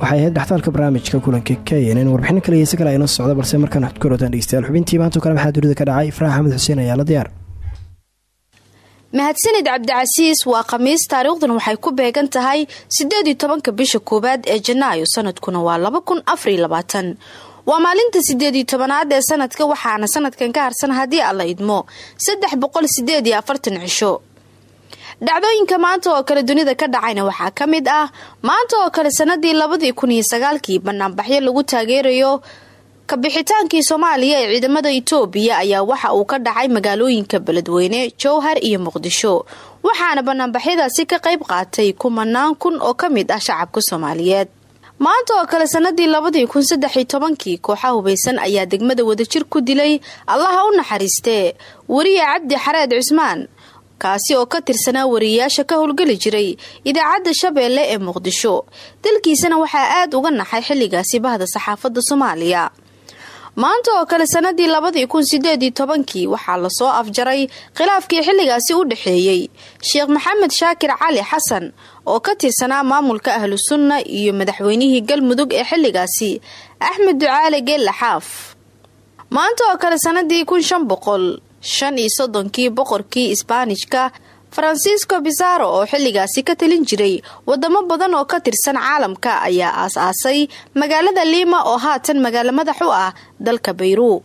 A: Waxay ahayd dhextaalka barnaamijka kulanka knn warbixino kale heese kale aynoo socda balse markaan ku rotaan dhegeystayaal xubintii maantao kale maxaa dunida ka dhacay faraax axmed xuseen ayaa la diyaar.
L: Mahadsanid cabdicasiis waa khamiis taariikhdan waxay ku beegan tahay sideed iyo tobanka bisha koowaad ee janaayo sanadkuna waa laba kun maalinta sideed iyo tobanaad ee sanadka waxaana sanadkan ka harsan haddii alla idmo saddex boqol sideed iyo afartan cisho dhacdooyinka maanta oo kale dunida ka dhacayna waxaa ka mid ah maanta oo kale sanadii labadii kun iyo sagaalkii banaanbaxyo lagu taageerayo kabixitaankii soomaaliya ee ciidamada itoobiya ayaa waxa uu ka dhacay magaalooyinka beledweyne jowhar iyo muqdisho. Waxaana banaanbaxyadaasi ka qayb qaatay kumanaan kun oo ka mid ah shacabka soomaaliyeed. Maanta oo kale sanadii labadii kun saddex iyo tobankii kooxa hubaysan ayaa degmada wadajir ku dilay allaha u naxariistee. Wariye cabdi xareed cusmaan kaasi oo ka tirsanaa wariyayaasha ka howlgeli jiray idaacadda shabeelle ee muqdisho. Dalkiisana waxaa aad uga naxay xilligaasi bahda saxaafadda soomaaliya. Maanta oo kale sanadii labadii kun sideed iyo tobankii waxaa la soo afjaray khilaafkii xilligaasi u dhexeeyey. Sheekh maxamed shaakir cali xasan oo ka tirsanaa maamulka ahlu sunna iyo madaxweynihii galmudug ee xilligaasi axmed ducaale geelle xaaf maanta oo kale sanadii kun shan boqol shan iyo soddonkii boqorkii isbaanishka faransiisco bizarro oo xilligaasi ka talin jiray wadamo badan oo ka tirsan caalamka ayaa aas-aasay magaalada liima oo haatan magaalo madax u ah dalka bayru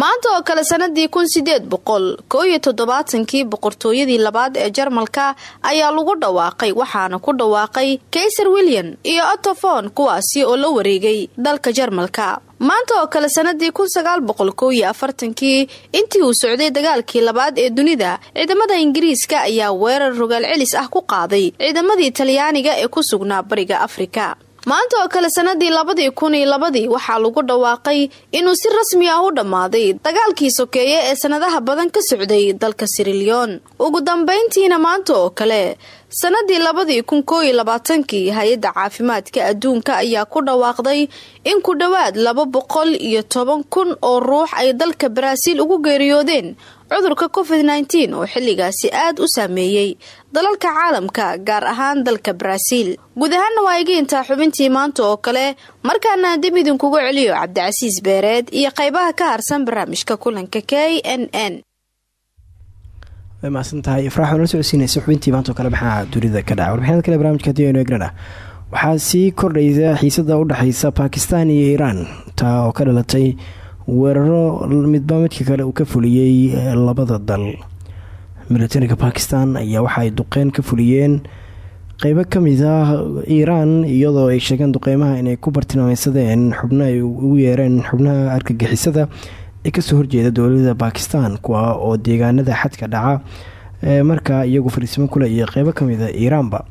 L: maanta oo kale sanadii kun sideed boqol koo iyo toddobaatankii boqortooyadii labaad ee jarmalka ayaa lagu dhawaaqay waxaana ku dhawaaqay kaysar william iyo otofon kuwaasi oo la wareegay dalka jarmalka. Maanta oo kale sanadii kun sagaal boqol kow iyo afartankii intii uu socday dagaalkii labaad ee dunida ciidamada ingiriiska ayaa weerar rogaal celis ah ku qaaday ciidamadii talyaaniga ee ku sugnaa bariga afrika maanta oo kale sanadii labadii kun iyo labadii waxaa lagu dhawaaqay inuu si rasmi ah u dhammaaday dagaalkii sokeeye ee sanadaha badan ka socday dalka siriliyon ugu dambayntiina maanta oo kale sanadii labadii kun koo iyo labaatankii hay'adda caafimaadka adduunka ayaa ku dhawaaqday in ku dhowaad laba boqol iyo toban kun oo ruux ay dalka baraaziil ugu geeriyoodeen cudurka covid nteen oo xilligaasi aad u saameeyey dalalka caalamka gaar ahaan dalka baraaziil guud ahaana waa iga intaa xubintii maanta oo kale markaana dib idinkugu celiyo cabdicasiis beereed iyo qaybaha ka harsan barnaamijka kulanka k n n.
A: Way mahadsan tahay ifraax oo nala socodsiinaysa xubintii maantao kale maxaa dunida ka dhaca? Warbixinada kale barnamijka haddii aynu eegnan ah waxaa sii kordhaysa xiisada udhexeysa bakistan iyo iiraan taa oo ka dhalatay weeraro midba midka kale uu ka fuliyey labada dal. Militariga bakistan ayaa waxa ay duqeyn ka fuliyeen. Qeybo ka mid ah iiraan iyadoo ay sheegeen duqeymaha inay ku bartilmaameysadeen xubno ay ugu yeereen xubnaha argagixisada ee ka soo horjeeda dowladda bakistan kuwa oo deegaanada xadka dhaca ee markaa iyagu fariisimo kule iyo qeybo kamida iiraanba.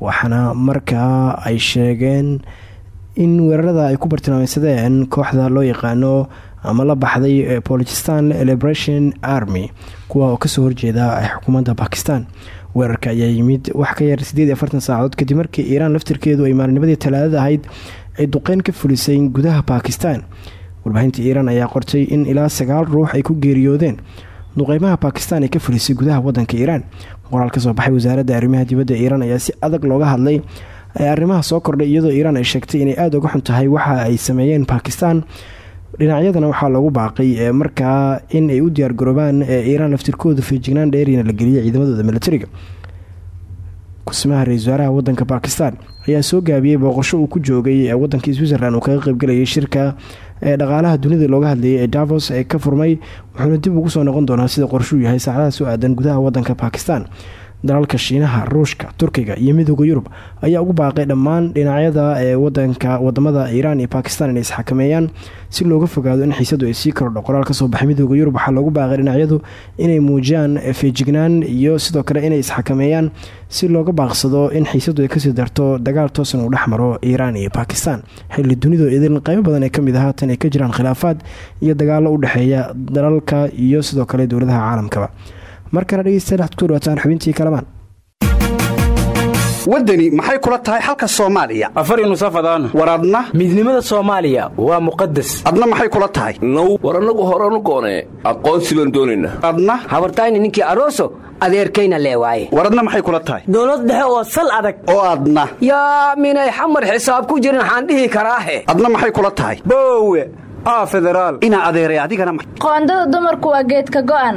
A: Waxaana markaa ay sheegeen in weerarada ay ku bartilmaameysadeen kooxda loo yaqaano ama la baxday bolochistan liberation army kuwa oo ka soo horjeeda xukuumadda bakistan weerarka ayaa yimid wax ka yar sideed iyo afartan saacadood kadib markii iiraan laftirkeedu ay maalinimadii talaadada ahayd ay duqeyn ka fulisay gudaha bakistan warbaahinta iiraan ayaa qortay in ilaa sagaal ruux ay ku geeriyoodeen. Duqeymaha bakistan ay ka fulisay gudaha wadanka iiraan. Qoraal ka soo baxay wasaaradda arrimaha dibadda iiraan ayaa si adag looga hadlay arrimaha soo kordhay iyadoo iiraan ay sheegtay inay aada uga xun tahay waxa ay sameeyeen bakistan dhinacyadana waxaa lagu baaqay markaa in ay u diyaargaroobaan iiraan laftirkooda feejignaan dheerina la geliyay ciidamadooda militariga kusimaha ra'isul wasaaraha wadanka bakistan ayaa soo gaabiyey booqasho uu ku joogay wadanka switzerland uu kaga qeybgalayay shirka ee dhaqaalaha dunida looga hadlayay ee davos ee ka furmay wuxuuna dib ugu soo noqon doonaa sida qorshuu yahay saacadaha soo aadan gudaha wadanka bakistan dalalka shiinaha ruushka turkiga iyo midooda yurub ayaa ugu baaqay dhammaan dhinacyada ee wadanka waddamada iiraan iyo bakistan inay isxakameeyaan si looga fogaado in xiisadu ay sii kordho qoraal ka soo baxay midooda yurub waxaa loogu baaqay dhinacyadu inay muujiyaan feejignaan iyo sidoo kale inay isxakameeyaan si looga baaqsado in xiisadu ay ka sii darto dagaal toosan uu dhexmaro iiraan iyo bakistan xilli dunidu idin qaybo badan ee ka mid ah haatan ay ka jiraan khilaafaad iyo dagaalo u dhexeeya dalalka iyo sidoo kale dowladaha caalamkaba mar kale dhegeystayaal waxad ku dhawaataan xubintii kalamaan.
B: Waddani maxay kula tahay xalka soomaaliya?
F: Afari nusafadaan
B: war adna?
M: Midnimada soomaaliya waa muqadas
B: adna maxay kula tahay?
N: Now war annagu horanu goonee. Aqoonsi baan doonaynaa
B: adna?
O: Habartayni ninkii aroso adeerkayna lee waaye.
B: War adna maxay kula tahay?
O: Dowlad dhexe oo sal adag.
B: Oo adna.
O: Yaa minay xamar xisaab ku jirin waxaan dhihi karaahe.
B: Adna maxay kula tahay?
F: Boowe aa federaal.
B: Inaa adeeray adigana
P: qoondada dumarku waa geedka go'an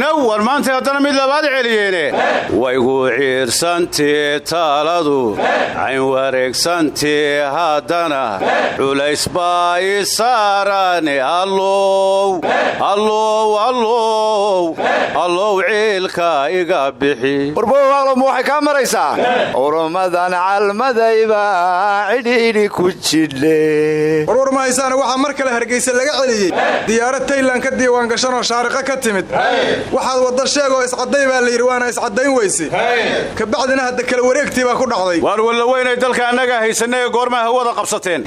Q: naw war maanta haddana mid labaad celiyeene. Waygu ciirsantii taaladu. Cayn wareegsantii haddana. Culays baa i saarane allow ciilka iga bixi.
R: Warbowaaqloma waxay kaa maraysaa? Urummadan calmadayba cidhiidhi ku jidhe.
S: Warwar mahaysaana waxaa mar kale hargaysa laga celiyey. Diyaarad taylan ka diiwaangashanoo shaariqa ka timid waxaad wadda sheegoo iscadday baa layidhi waana iscaddayn weyse kabacdina hadda kala wareegtii baa ku dhacday.
Q: Waar walla weynay dalka annagaa haysannaye goormaa hawada qabsateen.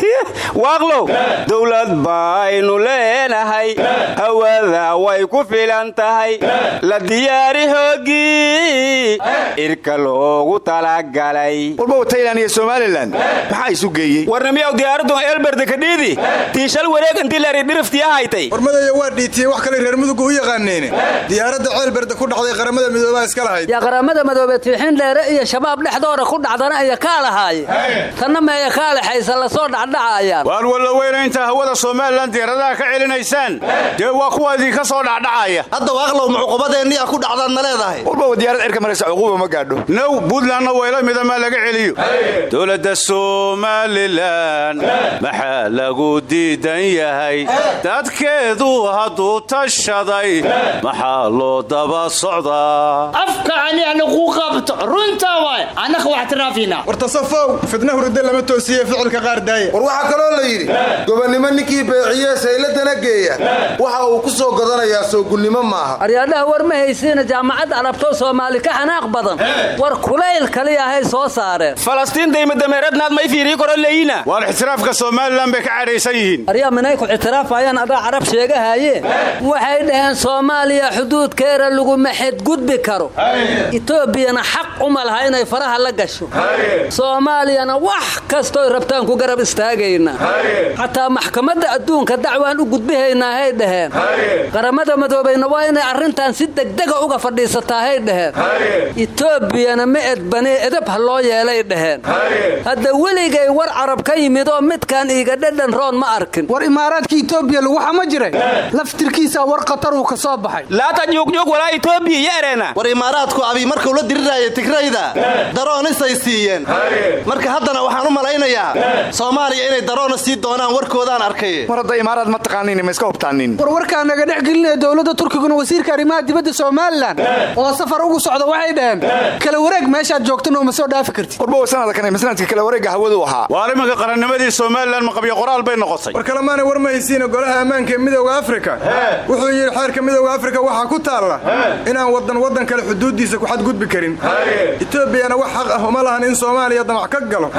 Q: *laughs*
F: Waaqlow dowlad baynu leenahay. Hawada way ku filan tahay. La diyaari hoogii. Irka loogu talagalay.
R: Warbow taylan iyo somalilan maxaa isu geeyey?
F: Warnamiyaw diyaaraddu elberde kadhiidi tiishal wareeg intii leeri dhiriftii ahaytay
S: warmadaya waa dhiitiyey wax kale reer mudugu u yaqaaneen diyaaradda ceelberde ku dhacday qaramada midoobaa iska lahayd.
O: Yaa qaramada midoobe tiixin dheere iyo shabaab dhexdooda ku dhacdana iyo kaa lahaaye tanna meeya kaa lexaysa la soo dhacdhacayaan.
Q: Waar walla weyna intaa hawada somalilan diyaaradaha ka celinaysaan. Dee waa kuwa idinka soo dhacdhacaya.
H: Hadda waaqlow mucuqubadeenniyaa ku dhacdaad ma leedahay.
R: Warbow diyaarad cirka maraysa cuquuba ma gaadho.
Q: Now buntlandna wayla mida maa laga celiyo. Dowladda somalilan maxaa lagu diidan yahay? Dadkeedu hadduu tashaday maxaa loo daba socdaa?
T: Afka aniana ku qabto runta waay annaka wax tiraafiina
S: war tasafow fidna hurudde lama toosiye ficilka qaar daaya
U: war waxaa kaloo la yidhi gobonnimo ninkii beeciye sayladana geeya. Waxa uu ku soo godanayaa soogunnimo maaha.
O: Aryaadhaha war ma haysiina jaamacadda arabtoo soomaali ka xanaaq badan. War kulayl kaliyahay soo saareen
F: falastiin daymaddameeradnaad may fiirii koro leeyina
Q: waar ixtiraafka somalilan bay ka cadhaysan yihiin.
O: Aryaa minay ku ictiraafayaan adaa carab sheegahaaye. Waxay dhaheen soomaaliya xuduudkeeda laguma xedgudbi karo. Etoobiyana xaq uma laha inay faraha la gasho. Soomaaliyana wax kastoy rabtaan ku garab istaagaynaa xataa maxkamadda adduunka dacwaan u gudbihaynaa hay dhaheen. Qaramada madoobayna waa inay arrintan si degdega uga fadhiisataa hay dhaheen. Etoobiyana ma edbane edab ha loo yeelay dhaheen. Hadda weligay war carab ka yimid oo midkaan iiga dhedhan roon ma arkin.
G: War imaaraadka etoobiya laguxa ma jiray? Laftirkiisa war qataruu ka soo baxay
F: laata juugjug walaa etoobiya yeereena.
H: War imaaraadku abi markuu la diriraayo tigrayda daroonisay siiyeen marka haddana waxaan u malaynayaa soomaaliya inay daroona sii doonaan warkoodaan arkay
R: mar hadda imaaraad ma taqaanin ma iska hubtaanin.
G: War warkaa naga dhex gelinaya dowladda turkiguna wasiirka arrimaha dibadda somalilan. Oo safar ugu socda waxay dhaheen kala wareeg meeshaad joogtana uma soo dhaafi kartid.
R: Warbow sanadkan masnaadka kala wareegga hawadu ahaa.
Q: Waar imanka qarannimadii somalilan maqabyo qoraal bay noqotay.
S: War kalemaanay war ma haysiina golaha ammaanka ee midowda afrika. Wuxuu yidhi xeerka midowda afrika waxaa ku taalla inaan wadan wadan kale xuduuddiisa ku xadgudbi karin. Etoobiyana wax xaq ah uma lahan in soomaaliya damac ka galo.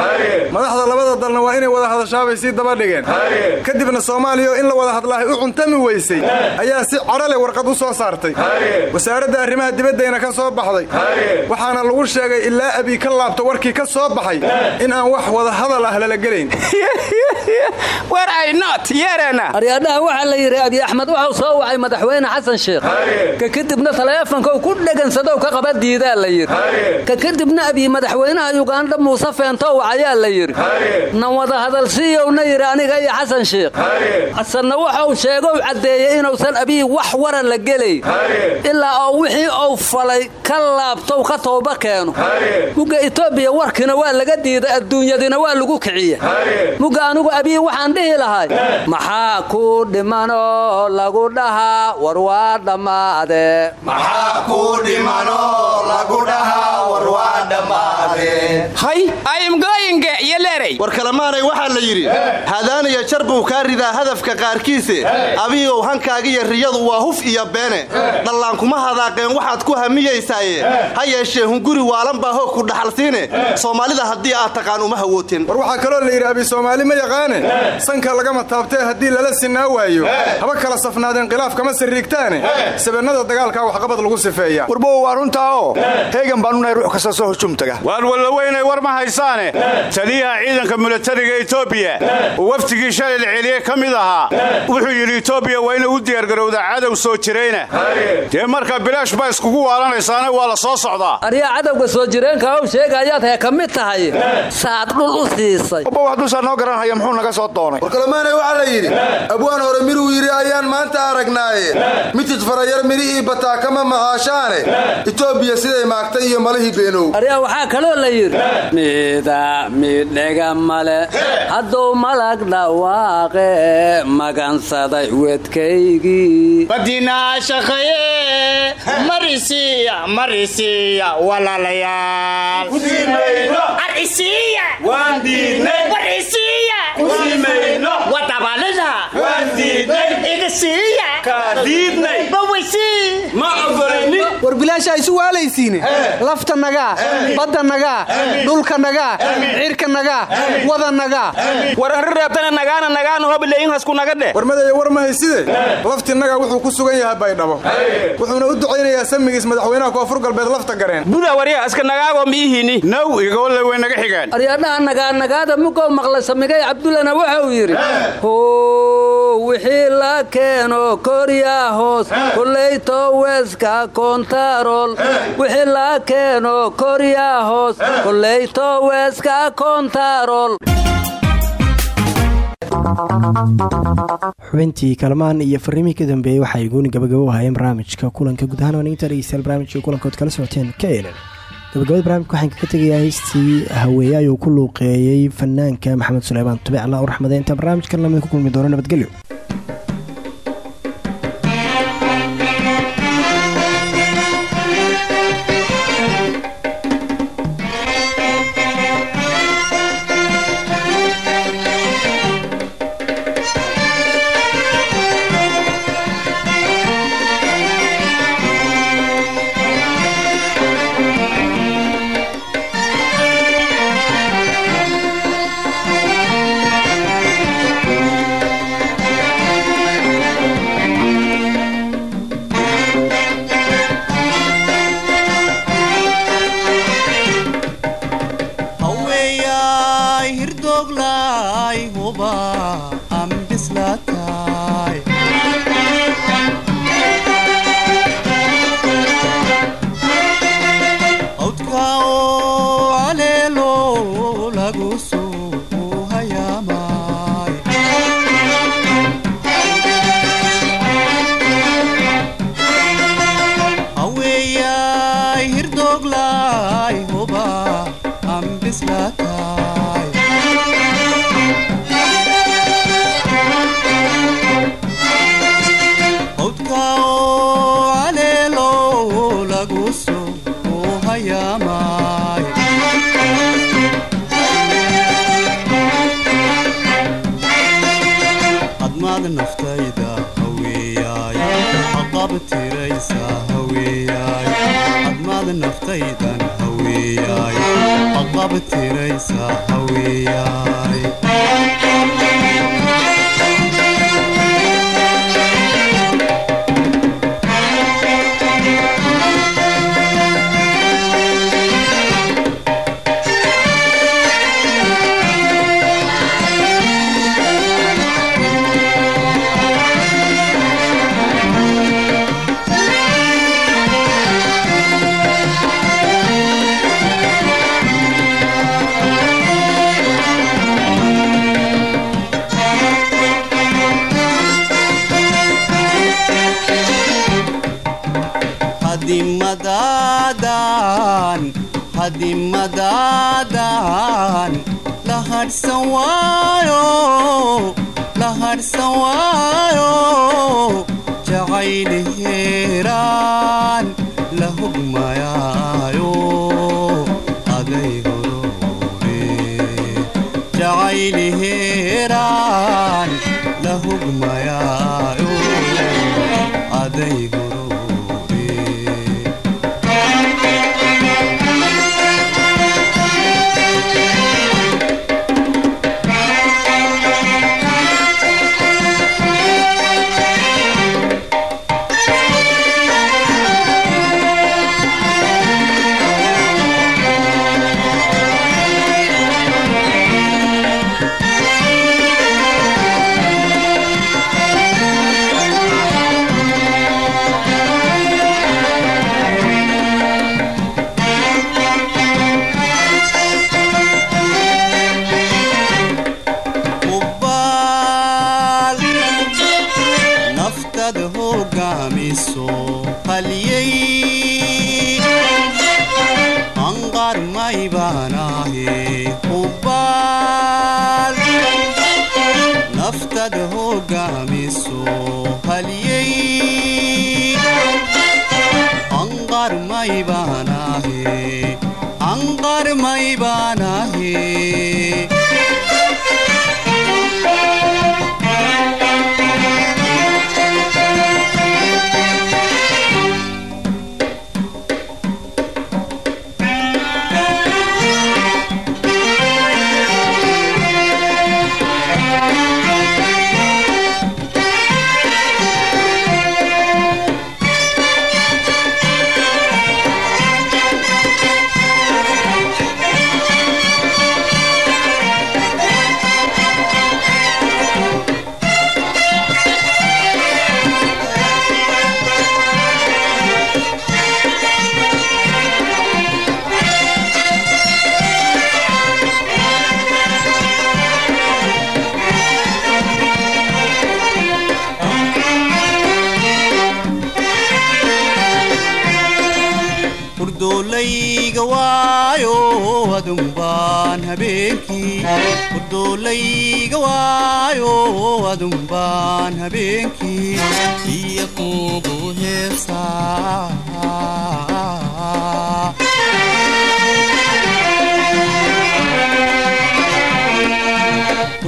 S: Madaxda labada dalna waa inay wada hadashaabay sii daba dhigeen. Kadibna soomaaliya oo in la wada hadlaahay u cuntami weysay ayaa si cadhale warqad u soo saartay. Wasaaradda arrimaha dibaddayna ka soo baxday. Waxaana lagu sheegay ilaa abii ka laabto warkii ka soo baxay in aan wax wada hadal ah lala gelayn. *laughs*
O: Aryaadhaha waxaa la yidhi abi axmed soo wacay madaxweyne xasan sheekh ka kadibna taleefanka u ku dhegansadow ka qaba diidaa la yidhi. Ka kadibna abii madaxweynaha yugandha muuse feentow ayaa la yidhi. Nan wada hadalsiiyowna yidhi aniga iyo xasan sheekh xasanna waxau sheegow caddeeyey inuusan abii wax wara la gelayn ilaa oo wixii uu falay ka laabtow ka tooba keeno mugga etoobiya warkina waa laga diiday adduunyadina waa lagu kiciya mugga anigu abii waxaan dhihi lahay. Maxaa ku dhimanoo lagu dhahaa war waa dhammaade
F: hay ayim gooyinge iyo leer
V: eray
H: war kalemaanay waxaa la yidhi hadaaniya jar buu kaa ridaa hadafka qaarkiise abigow hankaagiyo riyadu waa huf iyo beene dhallaankuma hadaaqeen waxaad ku hamiyaysaaye ha yeeshee hunguri waalan baa hoog ku dhaxalsiine soomaalida haddii aad taqaan uma hawooteen
S: war waxaa kaloo la yidhi abi soomaali ma yaqaane. Sanka lagama taabtee haddii lala sinaa waayo. Haba kala safnaadeen khilaaf kama sirriigtaane sabannada dagaalkaa waxqabad lagu sifeeya
R: warbow waa runtaa oo. Heegan baanu nahay ruux kasta soo hujum taga
Q: waan wallaweynay war ma haysaane. Taliyaha ciidanka milatariga etoobiya uu waftigii shalay la celiyey ka mid ahaa. Wuxuu yidhi etoobiya waa inay u diyaargarowdaa cadow soo jirayna. Dee marka bilaash baa iskugu waalanaysaane waa la soo socdaa.
O: Aryaa cadowga soo jireenka ow sheegayaad hee ka mid tahay. Saad dhul u siisay.
R: Bow hadduusaa noo garanhaya muxuu naga soo doonay?
U: War kalemaanay waxaa la yidhi abwaan hore miduu yidhi ayaan maanta aragnaaye mitid farayar midhihii bataa kama macaashaane etoobiya siday maagtay iyo malihii beenow
O: aryaa waxaa kaloo la yidhi mida midhega male hadduu malag dhawaaqe magansaday wedkaygii.
T: Badinaashaqaye marisiya marisiya walaalayaal. Arisiya. Warisiya. Wadabalida. Igasiya bawisi
G: war bilaasha isu waalaysiine. Lafta nagaa badda nagaa dhulka nagaa cirka nagaa wada nagaa
V: war arri reebtana nagaana nagaana hobileyin hasku naga dheh.
S: Warmadaya war ma hayside laftinnaga wuxuu ku sugan yahay baydhabo wuxuuna u ducaynayaa samigiis madaxweynaha koonfur galbeed lafta gareen.
V: Buda warya iska nagaagoo miihiini
Q: naw igawalle way naga xigaan.
O: Aryadhaha nagaanagaada mugow maqla samigay cabdullana waxa uu yidhi wixii la keeno koryaa hoos kulayto weska kontarool wixii la keeno koryaa hoos. Kulayto weska kontarool
A: xubintii kalmaan iyo fariimihii ka dambeeyey waxay gooni gabagabo u hayeen barnaamijka kulanka guud ahaan waninta dhegeystayaal barnaamijka kulankood kala socoteen ka elan gabagabada barnaamijka waxaan kaga tegayaa heystii haweeye ayuu ku luuqeeyey fanaanka maxamed suleymaan tube allah u raxmade intaa barnaamijkan la mid ku kulmi doono nabadgelyo
W: haweyay hirdooglay huba am bislaatay naftaydan haweeyaay haqab tiraysa hadimadaadan la hadhsan waayo la hadhsan waayo jacayli heeraan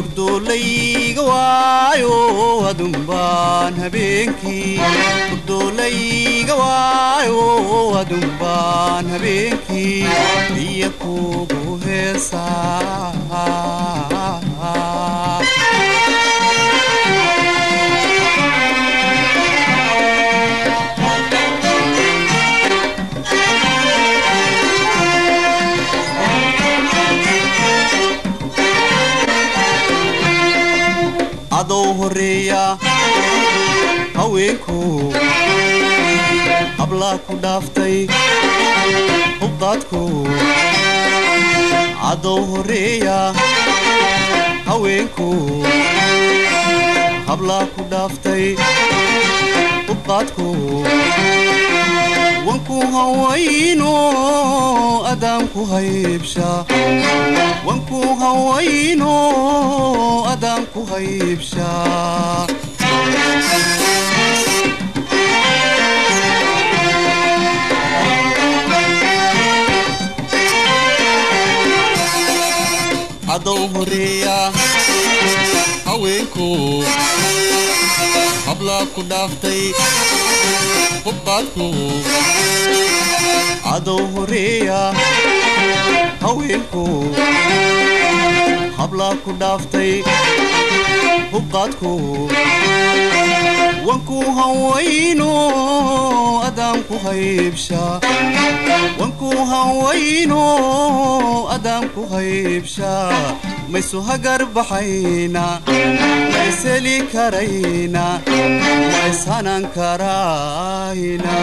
W: hurdoolayga waayo adumbaan habeenkii. Iyo kugu heesaa horreeya haweenku hablaa ku dhaaftay hubqaadku adou horreeya haweenku hablaa ku dhaaftay hubqaadku wanku hawayno adaanku haybsha. Wanku hawayno adaanku haybsha. Adou horreeya haweenku hablaa ku dhaaftay hubqaadku adou horreeya haweenku hablaa ku dhaaftay hubqaadku wanku hawayno adaanku haybsha wanku hawayno adaanku haybsha maysu hagarbaxaynaa mayseli karaynaa mayshanan karaynaa